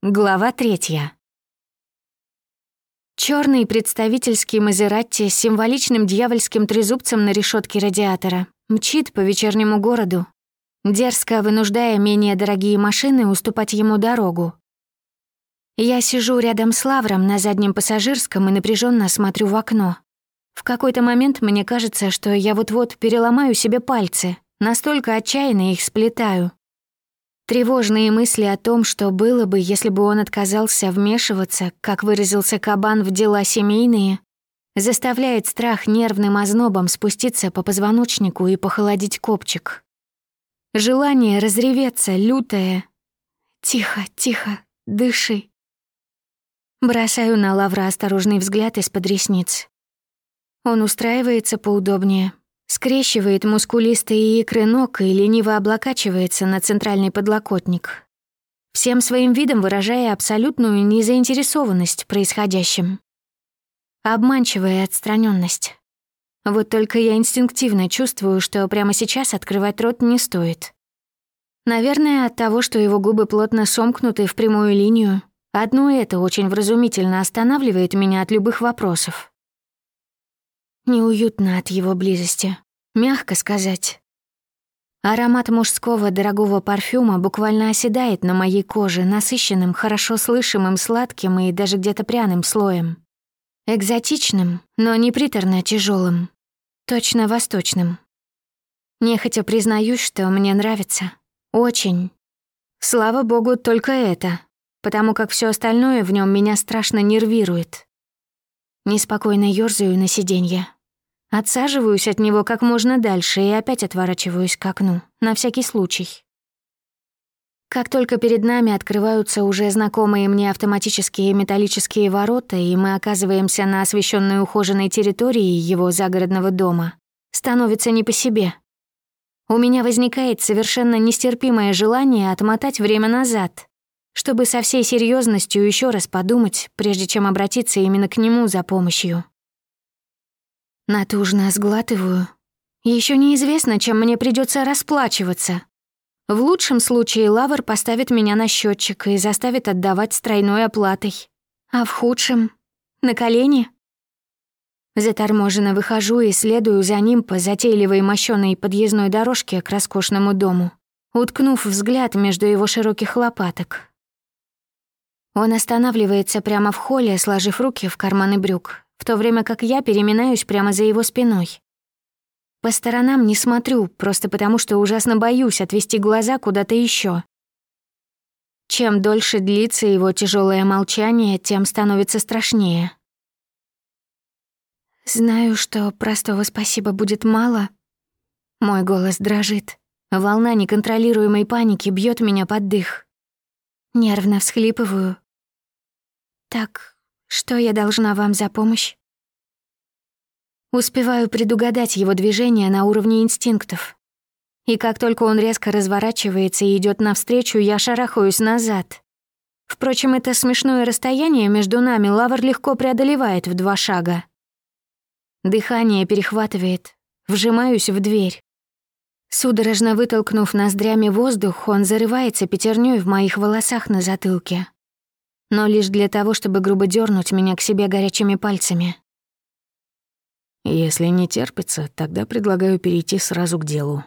Глава третья. Черный представительский Мазератти с символичным дьявольским трезубцем на решетке радиатора мчит по вечернему городу, дерзко вынуждая менее дорогие машины уступать ему дорогу. Я сижу рядом с Лавром на заднем пассажирском и напряженно смотрю в окно. В какой-то момент мне кажется, что я вот-вот переломаю себе пальцы, настолько отчаянно их сплетаю. Тревожные мысли о том, что было бы, если бы он отказался вмешиваться, как выразился Кабан, в дела семейные, заставляет страх нервным ознобом спуститься по позвоночнику и похолодить копчик. Желание разреветься, лютое. «Тихо, тихо, дыши». Бросаю на Лавра осторожный взгляд из-под ресниц. Он устраивается поудобнее, Скрещивает мускулистые икры ног и лениво облокачивается на центральный подлокотник, всем своим видом выражая абсолютную незаинтересованность происходящим. Обманчивая отстраненность. Вот только я инстинктивно чувствую, что прямо сейчас открывать рот не стоит. Наверное, от того, что его губы плотно сомкнуты в прямую линию, одно это очень вразумительно останавливает меня от любых вопросов. Неуютно от его близости. Мягко сказать. Аромат мужского дорогого парфюма буквально оседает на моей коже насыщенным, хорошо слышимым, сладким и даже где-то пряным слоем. Экзотичным, но не приторно тяжелым, Точно восточным. Нехотя признаюсь, что мне нравится. Очень. Слава богу, только это, потому как все остальное в нем меня страшно нервирует. Неспокойно ёрзаю на сиденье, Отсаживаюсь от него как можно дальше и опять отворачиваюсь к окну, на всякий случай. Как только перед нами открываются уже знакомые мне автоматические металлические ворота, и мы оказываемся на освещенной ухоженной территории его загородного дома, становится не по себе. У меня возникает совершенно нестерпимое желание отмотать время назад, чтобы со всей серьезностью еще раз подумать, прежде чем обратиться именно к нему за помощью. Натужно сглатываю. Еще неизвестно, чем мне придется расплачиваться. В лучшем случае Лавр поставит меня на счетчик и заставит отдавать с тройной оплатой. А в худшем — на колени. Заторможенно выхожу и следую за ним по затейливой мощёной подъездной дорожке к роскошному дому, уткнув взгляд между его широких лопаток. Он останавливается прямо в холле, сложив руки в карманы брюк, в то время как я переминаюсь прямо за его спиной. По сторонам не смотрю, просто потому что ужасно боюсь отвести глаза куда-то еще. Чем дольше длится его тяжелое молчание, тем становится страшнее. Знаю, что простого спасибо будет мало. Мой голос дрожит. Волна неконтролируемой паники бьет меня под дых. Нервно всхлипываю. Так, что я должна вам за помощь? Успеваю предугадать его движение на уровне инстинктов. И как только он резко разворачивается и идет навстречу, я шарахаюсь назад. Впрочем, это смешное расстояние между нами Лавр легко преодолевает в два шага. Дыхание перехватывает, вжимаюсь в дверь. Судорожно вытолкнув ноздрями воздух, он зарывается пятерней в моих волосах на затылке но лишь для того, чтобы грубо дернуть меня к себе горячими пальцами. Если не терпится, тогда предлагаю перейти сразу к делу.